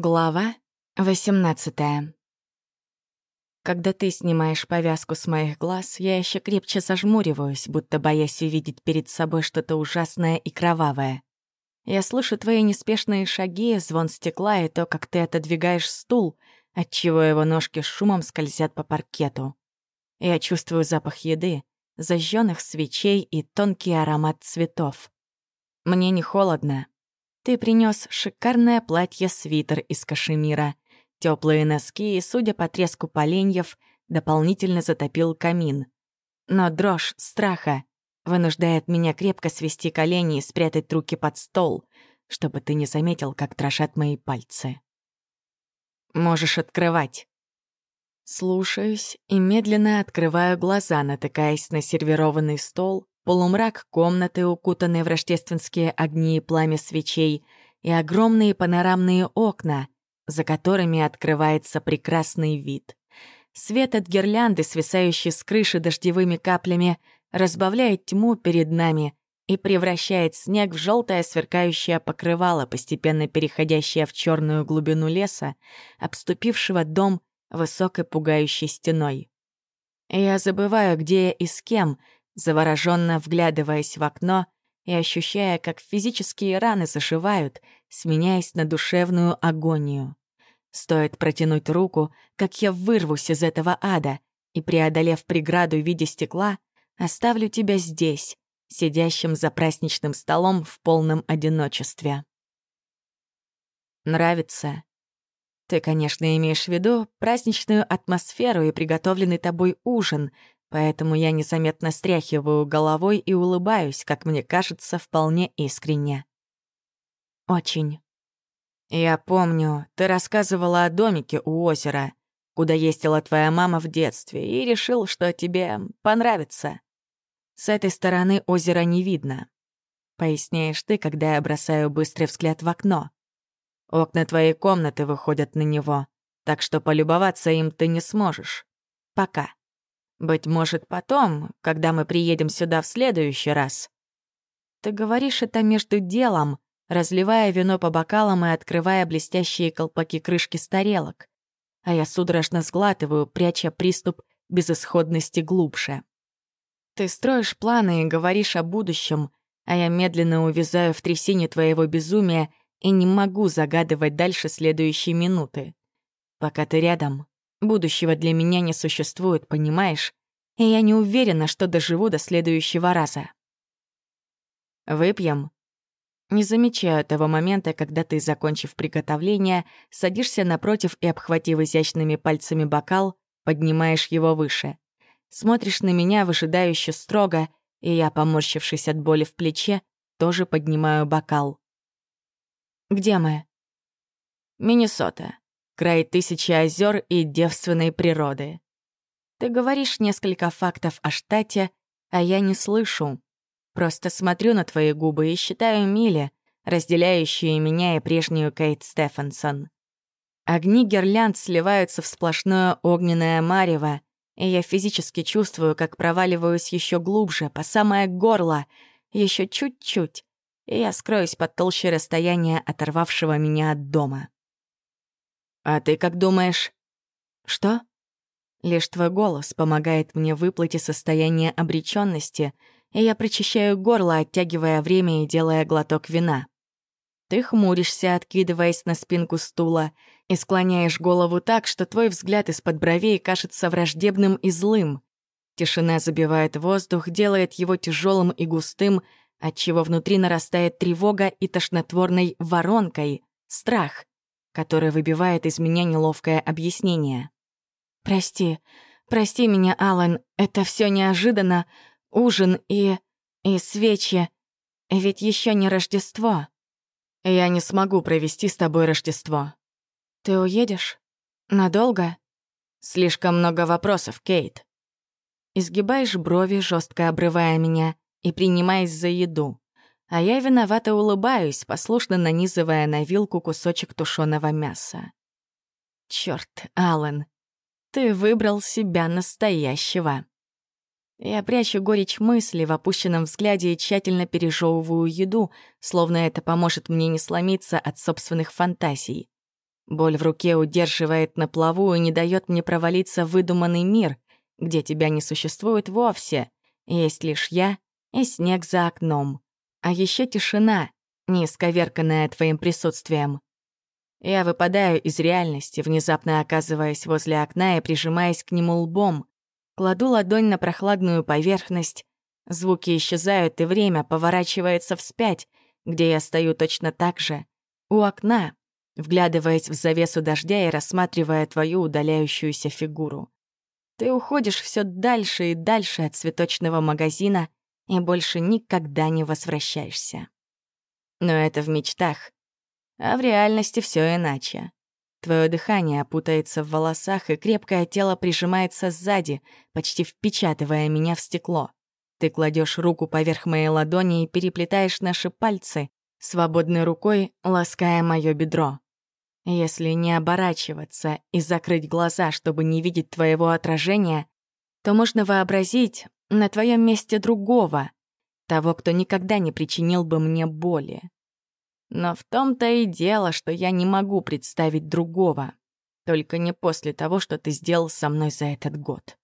Глава 18 Когда ты снимаешь повязку с моих глаз, я еще крепче зажмуриваюсь, будто боясь увидеть перед собой что-то ужасное и кровавое. Я слышу твои неспешные шаги, звон стекла и то, как ты отодвигаешь стул, отчего его ножки шумом скользят по паркету. Я чувствую запах еды, зажженных свечей и тонкий аромат цветов. Мне не холодно, ты принес шикарное платье-свитер из кашемира, теплые носки судя по треску поленьев, дополнительно затопил камин. Но дрожь страха вынуждает меня крепко свести колени и спрятать руки под стол, чтобы ты не заметил, как дрожат мои пальцы. Можешь открывать. Слушаюсь и медленно открываю глаза, натыкаясь на сервированный стол, полумрак комнаты, укутанные в рождественские огни и пламя свечей, и огромные панорамные окна, за которыми открывается прекрасный вид. Свет от гирлянды, свисающий с крыши дождевыми каплями, разбавляет тьму перед нами и превращает снег в желтое сверкающее покрывало, постепенно переходящее в черную глубину леса, обступившего дом высокой пугающей стеной. Я забываю, где я и с кем — завороженно вглядываясь в окно и ощущая, как физические раны зашивают, сменяясь на душевную агонию. Стоит протянуть руку, как я вырвусь из этого ада и, преодолев преграду в виде стекла, оставлю тебя здесь, сидящим за праздничным столом в полном одиночестве. Нравится? Ты, конечно, имеешь в виду праздничную атмосферу и приготовленный тобой ужин, Поэтому я незаметно стряхиваю головой и улыбаюсь, как мне кажется, вполне искренне. Очень. Я помню, ты рассказывала о домике у озера, куда ездила твоя мама в детстве, и решил, что тебе понравится. С этой стороны озера не видно. Поясняешь ты, когда я бросаю быстрый взгляд в окно. Окна твоей комнаты выходят на него, так что полюбоваться им ты не сможешь. Пока. Быть может, потом, когда мы приедем сюда в следующий раз. Ты говоришь это между делом, разливая вино по бокалам и открывая блестящие колпаки крышки с тарелок. А я судорожно сглатываю, пряча приступ безысходности глубже. Ты строишь планы и говоришь о будущем, а я медленно увязаю в трясине твоего безумия и не могу загадывать дальше следующие минуты. Пока ты рядом, Будущего для меня не существует, понимаешь? И я не уверена, что доживу до следующего раза. Выпьем. Не замечаю того момента, когда ты, закончив приготовление, садишься напротив и, обхватив изящными пальцами бокал, поднимаешь его выше. Смотришь на меня выжидающе строго, и я, поморщившись от боли в плече, тоже поднимаю бокал. «Где мы?» «Миннесота край тысячи озер и девственной природы. Ты говоришь несколько фактов о штате, а я не слышу. Просто смотрю на твои губы и считаю мили, разделяющие меня и прежнюю Кейт Стефансон. Огни гирлянд сливаются в сплошное огненное марево, и я физически чувствую, как проваливаюсь еще глубже, по самое горло, еще чуть-чуть, и я скроюсь под толщей расстояния, оторвавшего меня от дома. «А ты как думаешь?» «Что?» Лишь твой голос помогает мне выплыть из состояния обреченности, и я прочищаю горло, оттягивая время и делая глоток вина. Ты хмуришься, откидываясь на спинку стула, и склоняешь голову так, что твой взгляд из-под бровей кажется враждебным и злым. Тишина забивает воздух, делает его тяжелым и густым, отчего внутри нарастает тревога и тошнотворной воронкой — страх который выбивает из меня неловкое объяснение. «Прости, прости меня, Алан, это все неожиданно. Ужин и... и свечи. Ведь еще не Рождество». «Я не смогу провести с тобой Рождество». «Ты уедешь? Надолго?» «Слишком много вопросов, Кейт». Изгибаешь брови, жестко обрывая меня, и принимаясь за еду а я виновато улыбаюсь, послушно нанизывая на вилку кусочек тушеного мяса. Черт, Аллен, ты выбрал себя настоящего. Я прячу горечь мысли в опущенном взгляде и тщательно пережевываю еду, словно это поможет мне не сломиться от собственных фантазий. Боль в руке удерживает на плаву и не дает мне провалиться в выдуманный мир, где тебя не существует вовсе. Есть лишь я и снег за окном. А еще тишина, не исковерканная твоим присутствием. Я выпадаю из реальности, внезапно оказываясь возле окна и прижимаясь к нему лбом. Кладу ладонь на прохладную поверхность. Звуки исчезают, и время поворачивается вспять, где я стою точно так же, у окна, вглядываясь в завесу дождя и рассматривая твою удаляющуюся фигуру. Ты уходишь все дальше и дальше от цветочного магазина и больше никогда не возвращаешься. Но это в мечтах. А в реальности все иначе. Твое дыхание опутается в волосах, и крепкое тело прижимается сзади, почти впечатывая меня в стекло. Ты кладешь руку поверх моей ладони и переплетаешь наши пальцы, свободной рукой лаская мое бедро. Если не оборачиваться и закрыть глаза, чтобы не видеть твоего отражения, то можно вообразить на твоем месте другого, того, кто никогда не причинил бы мне боли. Но в том-то и дело, что я не могу представить другого, только не после того, что ты сделал со мной за этот год.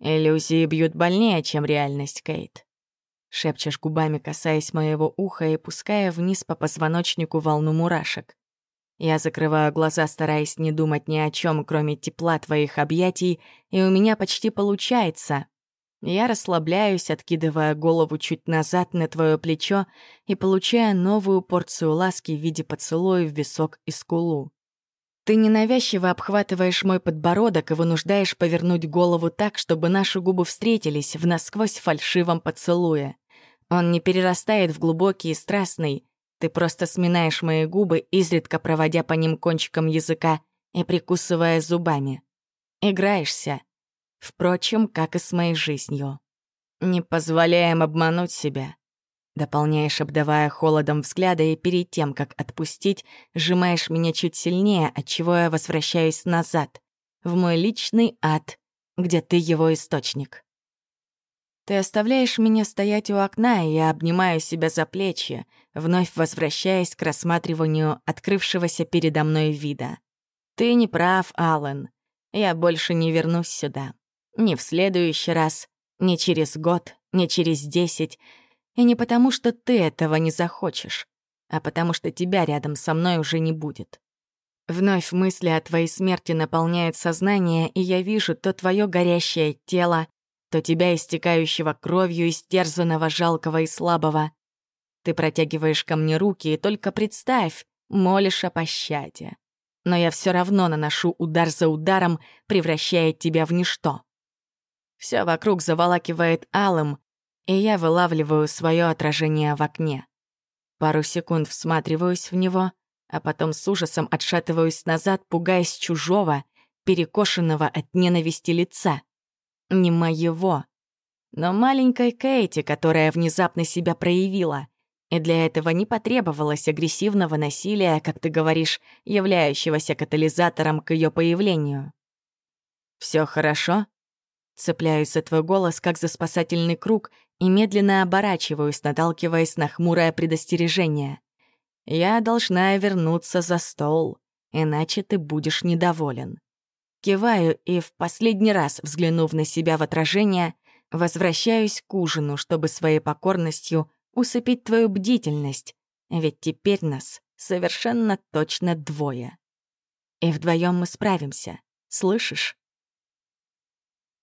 Иллюзии бьют больнее, чем реальность, Кейт. Шепчешь губами, касаясь моего уха и пуская вниз по позвоночнику волну мурашек. Я закрываю глаза, стараясь не думать ни о чем, кроме тепла твоих объятий, и у меня почти получается. Я расслабляюсь, откидывая голову чуть назад на твое плечо и получая новую порцию ласки в виде поцелуя в висок и скулу. Ты ненавязчиво обхватываешь мой подбородок и вынуждаешь повернуть голову так, чтобы наши губы встретились в насквозь фальшивом поцелуе. Он не перерастает в глубокий и страстный. Ты просто сминаешь мои губы, изредка проводя по ним кончиком языка и прикусывая зубами. Играешься. Впрочем, как и с моей жизнью. Не позволяем обмануть себя. Дополняешь, обдавая холодом взгляда, и перед тем, как отпустить, сжимаешь меня чуть сильнее, отчего я возвращаюсь назад, в мой личный ад, где ты его источник. Ты оставляешь меня стоять у окна, и я обнимаю себя за плечи, вновь возвращаясь к рассматриванию открывшегося передо мной вида. Ты не прав, Аллен. Я больше не вернусь сюда. Ни в следующий раз, ни через год, ни через десять — и не потому, что ты этого не захочешь, а потому что тебя рядом со мной уже не будет. Вновь мысли о твоей смерти наполняют сознание, и я вижу то твое горящее тело, то тебя, истекающего кровью, истерзанного, жалкого и слабого. Ты протягиваешь ко мне руки, и только представь, молишь о пощаде. Но я все равно наношу удар за ударом, превращая тебя в ничто. Все вокруг заволакивает алым, и я вылавливаю свое отражение в окне. Пару секунд всматриваюсь в него, а потом с ужасом отшатываюсь назад, пугаясь чужого, перекошенного от ненависти лица. Не моего, но маленькой Кейти, которая внезапно себя проявила. И для этого не потребовалось агрессивного насилия, как ты говоришь, являющегося катализатором к ее появлению. Все хорошо?» Цепляюсь за твой голос, как за спасательный круг, и медленно оборачиваюсь, наталкиваясь на хмурое предостережение. «Я должна вернуться за стол, иначе ты будешь недоволен». Киваю и, в последний раз взглянув на себя в отражение, возвращаюсь к ужину, чтобы своей покорностью усыпить твою бдительность, ведь теперь нас совершенно точно двое. И вдвоем мы справимся, слышишь?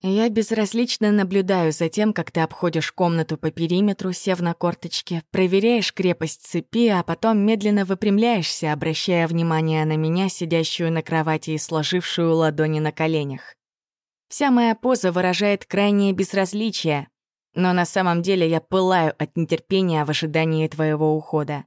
Я безразлично наблюдаю за тем, как ты обходишь комнату по периметру, сев на корточке, проверяешь крепость цепи, а потом медленно выпрямляешься, обращая внимание на меня, сидящую на кровати и сложившую ладони на коленях. Вся моя поза выражает крайнее безразличие, но на самом деле я пылаю от нетерпения в ожидании твоего ухода.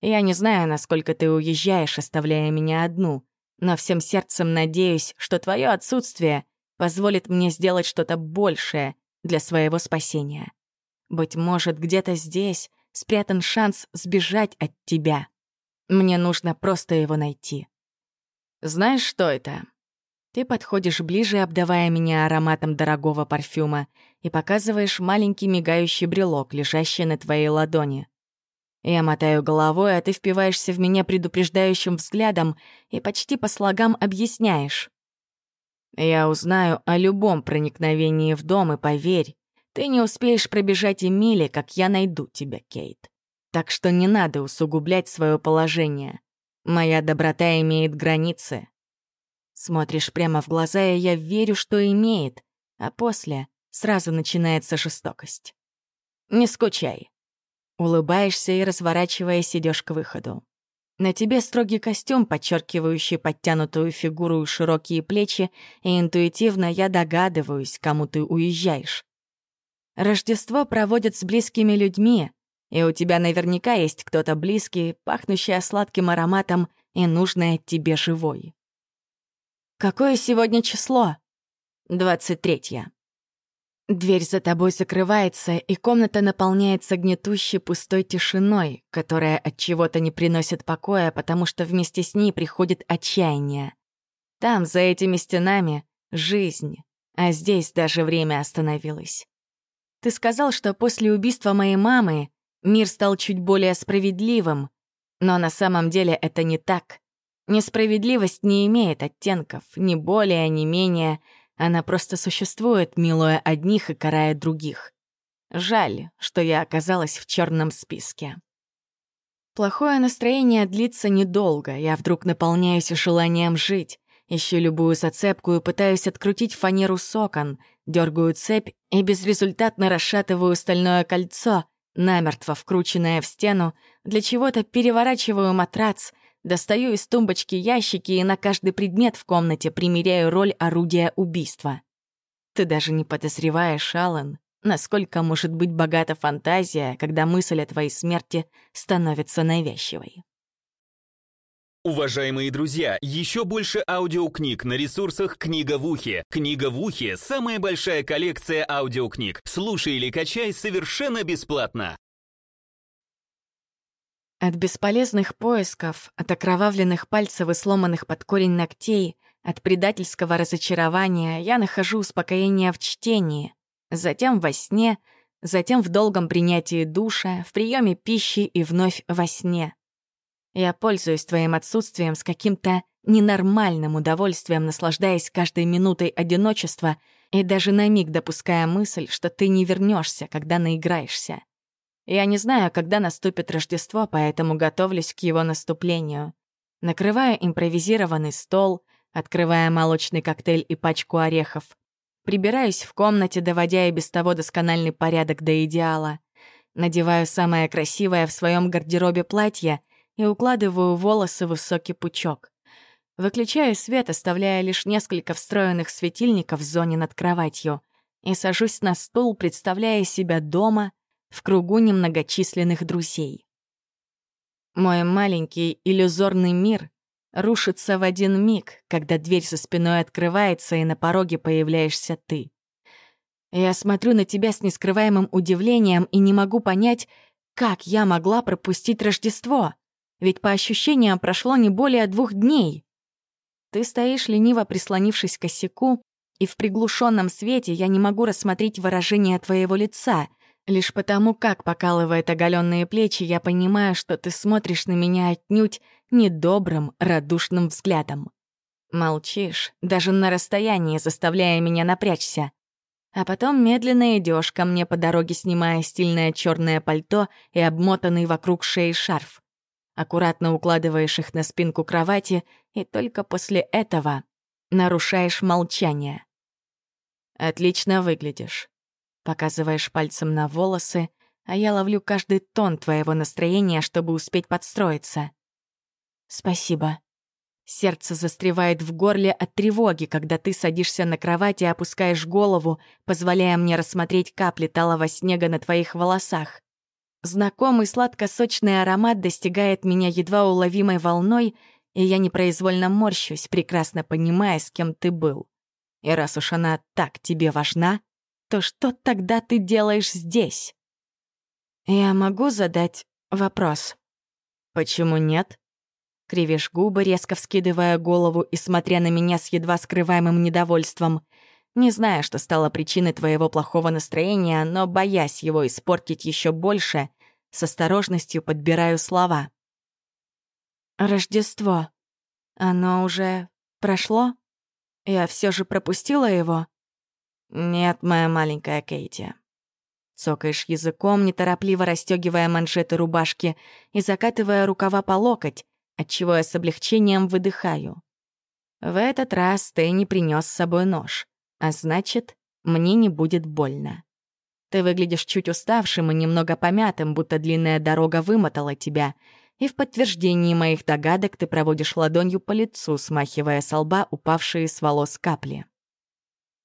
Я не знаю, насколько ты уезжаешь, оставляя меня одну, но всем сердцем надеюсь, что твое отсутствие — позволит мне сделать что-то большее для своего спасения. Быть может, где-то здесь спрятан шанс сбежать от тебя. Мне нужно просто его найти. Знаешь, что это? Ты подходишь ближе, обдавая меня ароматом дорогого парфюма, и показываешь маленький мигающий брелок, лежащий на твоей ладони. Я мотаю головой, а ты впиваешься в меня предупреждающим взглядом и почти по слогам объясняешь. Я узнаю о любом проникновении в дом, и поверь, ты не успеешь пробежать и мили, как я найду тебя, Кейт. Так что не надо усугублять свое положение. Моя доброта имеет границы. Смотришь прямо в глаза, и я верю, что имеет, а после сразу начинается жестокость. Не скучай. Улыбаешься и, разворачиваясь, идешь к выходу. На тебе строгий костюм, подчеркивающий подтянутую фигуру и широкие плечи, и интуитивно я догадываюсь, кому ты уезжаешь. Рождество проводят с близкими людьми, и у тебя наверняка есть кто-то близкий, пахнущий сладким ароматом и нужный тебе живой. Какое сегодня число? Двадцать третье. Дверь за тобой закрывается, и комната наполняется гнетущей пустой тишиной, которая от чего-то не приносит покоя, потому что вместе с ней приходит отчаяние. Там, за этими стенами, жизнь, а здесь даже время остановилось. Ты сказал, что после убийства моей мамы мир стал чуть более справедливым, но на самом деле это не так. Несправедливость не имеет оттенков, ни более, ни менее — она просто существует, милуя одних и карая других. Жаль, что я оказалась в черном списке. Плохое настроение длится недолго, я вдруг наполняюсь желанием жить, ищу любую зацепку и пытаюсь открутить фанеру сокон, дергаю цепь и безрезультатно расшатываю стальное кольцо, намертво вкрученное в стену, для чего-то переворачиваю матрац, Достаю из тумбочки ящики и на каждый предмет в комнате примеряю роль орудия убийства. Ты даже не подозреваешь, Аллен, насколько может быть богата фантазия, когда мысль о твоей смерти становится навязчивой. Уважаемые друзья, еще больше аудиокниг на ресурсах «Книга в ухе». «Книга в ухе» — самая большая коллекция аудиокниг. Слушай или качай совершенно бесплатно. От бесполезных поисков, от окровавленных пальцев и сломанных под корень ногтей, от предательского разочарования я нахожу успокоение в чтении, затем во сне, затем в долгом принятии душа, в приеме пищи и вновь во сне. Я пользуюсь твоим отсутствием с каким-то ненормальным удовольствием, наслаждаясь каждой минутой одиночества и даже на миг допуская мысль, что ты не вернешься, когда наиграешься. Я не знаю, когда наступит Рождество, поэтому готовлюсь к его наступлению. Накрываю импровизированный стол, открывая молочный коктейль и пачку орехов. Прибираюсь в комнате, доводя и без того доскональный порядок до идеала. Надеваю самое красивое в своем гардеробе платье и укладываю волосы в высокий пучок. Выключаю свет, оставляя лишь несколько встроенных светильников в зоне над кроватью, и сажусь на стул, представляя себя дома — в кругу немногочисленных друзей. Мой маленький иллюзорный мир рушится в один миг, когда дверь за спиной открывается, и на пороге появляешься ты. Я смотрю на тебя с нескрываемым удивлением и не могу понять, как я могла пропустить Рождество, ведь по ощущениям прошло не более двух дней. Ты стоишь лениво прислонившись к косяку, и в приглушенном свете я не могу рассмотреть выражение твоего лица — Лишь потому, как покалывает оголенные плечи, я понимаю, что ты смотришь на меня отнюдь недобрым, радушным взглядом. Молчишь, даже на расстоянии, заставляя меня напрячься. А потом медленно идешь ко мне по дороге, снимая стильное черное пальто и обмотанный вокруг шеи шарф. Аккуратно укладываешь их на спинку кровати, и только после этого нарушаешь молчание. Отлично выглядишь. Показываешь пальцем на волосы, а я ловлю каждый тон твоего настроения, чтобы успеть подстроиться. Спасибо. Сердце застревает в горле от тревоги, когда ты садишься на кровать и опускаешь голову, позволяя мне рассмотреть капли талого снега на твоих волосах. Знакомый сладко-сочный аромат достигает меня едва уловимой волной, и я непроизвольно морщусь, прекрасно понимая, с кем ты был. И раз уж она так тебе важна, то что тогда ты делаешь здесь? Я могу задать вопрос. Почему нет? Кривишь губы, резко вскидывая голову и смотря на меня с едва скрываемым недовольством. Не знаю, что стало причиной твоего плохого настроения, но, боясь его испортить еще больше, с осторожностью подбираю слова. «Рождество. Оно уже прошло? Я все же пропустила его?» «Нет, моя маленькая Кейти». Цокаешь языком, неторопливо расстегивая манжеты рубашки и закатывая рукава по локоть, отчего я с облегчением выдыхаю. В этот раз ты не принес с собой нож, а значит, мне не будет больно. Ты выглядишь чуть уставшим и немного помятым, будто длинная дорога вымотала тебя, и в подтверждении моих догадок ты проводишь ладонью по лицу, смахивая со лба упавшие с волос капли.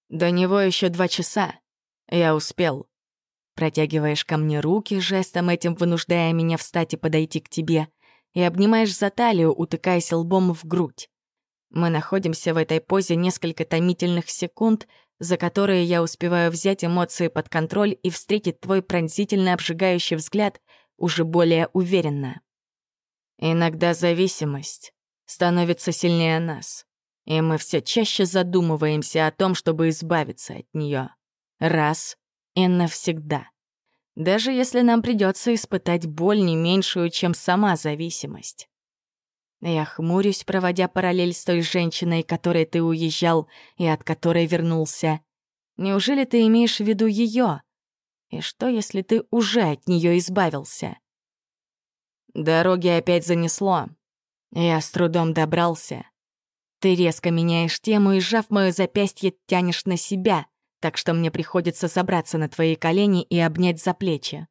До него еще два часа. Я успел. Протягиваешь ко мне руки, жестом этим вынуждая меня встать и подойти к тебе, и обнимаешь за талию, утыкаясь лбом в грудь. Мы находимся в этой позе несколько томительных секунд, за которые я успеваю взять эмоции под контроль и встретить твой пронзительно обжигающий взгляд уже более уверенно. Иногда зависимость становится сильнее нас, и мы все чаще задумываемся о том, чтобы избавиться от нее. Раз и навсегда. Даже если нам придется испытать боль не меньшую, чем сама зависимость. Я хмурюсь, проводя параллель с той женщиной, которой ты уезжал и от которой вернулся. Неужели ты имеешь в виду ее? И что, если ты уже от нее избавился? Дороги опять занесло. Я с трудом добрался. Ты резко меняешь тему и, сжав моё запястье, тянешь на себя, так что мне приходится забраться на твои колени и обнять за плечи.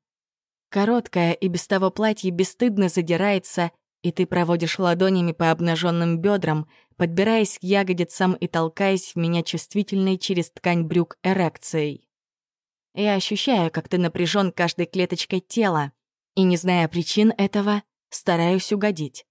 Короткое и без того платье бесстыдно задирается и ты проводишь ладонями по обнаженным бедрам, подбираясь к ягодицам и толкаясь в меня чувствительной через ткань брюк эрекцией. Я ощущаю, как ты напряжен каждой клеточкой тела, и, не зная причин этого, стараюсь угодить.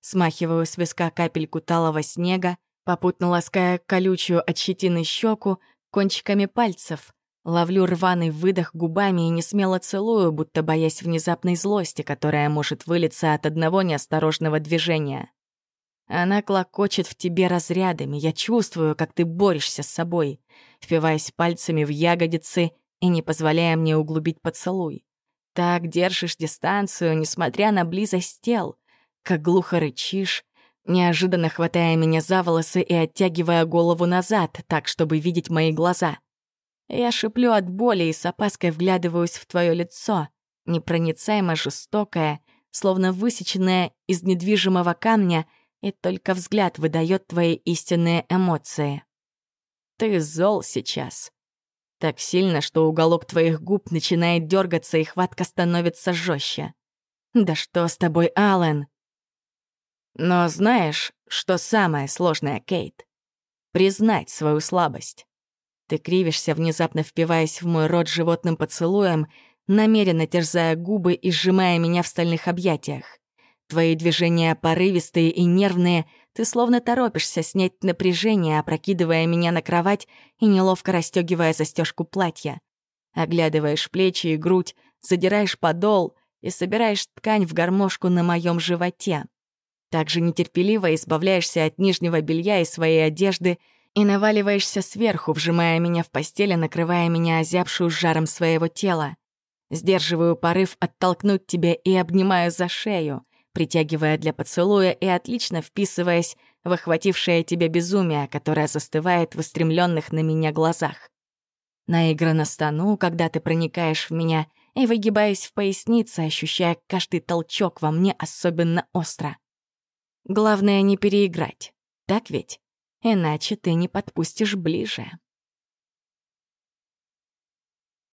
Смахиваю с виска капельку талого снега, попутно лаская колючую от щетины щеку кончиками пальцев, Ловлю рваный выдох губами и не смело целую, будто боясь внезапной злости, которая может вылиться от одного неосторожного движения. Она клокочет в тебе разрядами, я чувствую, как ты борешься с собой, впиваясь пальцами в ягодицы и не позволяя мне углубить поцелуй. Так держишь дистанцию, несмотря на близость тел, как глухо рычишь, неожиданно хватая меня за волосы и оттягивая голову назад, так, чтобы видеть мои глаза — я шиплю от боли и с опаской вглядываюсь в твое лицо, непроницаемо жестокое, словно высеченное из недвижимого камня, и только взгляд выдает твои истинные эмоции. Ты зол сейчас. Так сильно, что уголок твоих губ начинает дергаться, и хватка становится жестче. Да что с тобой, Аллен? Но знаешь, что самое сложное, Кейт? Признать свою слабость. Ты кривишься, внезапно впиваясь в мой рот животным поцелуем, намеренно терзая губы и сжимая меня в стальных объятиях. Твои движения порывистые и нервные, ты словно торопишься снять напряжение, опрокидывая меня на кровать и неловко расстегивая застежку платья. Оглядываешь плечи и грудь, задираешь подол и собираешь ткань в гармошку на моем животе. Также нетерпеливо избавляешься от нижнего белья и своей одежды — и наваливаешься сверху, вжимая меня в постели, накрывая меня озябшую жаром своего тела. Сдерживаю порыв оттолкнуть тебя и обнимаю за шею, притягивая для поцелуя и отлично вписываясь в охватившее тебя безумие, которое застывает в устремленных на меня глазах. Наигранно стану, когда ты проникаешь в меня, и выгибаюсь в пояснице, ощущая каждый толчок во мне особенно остро. Главное не переиграть, так ведь? иначе ты не подпустишь ближе.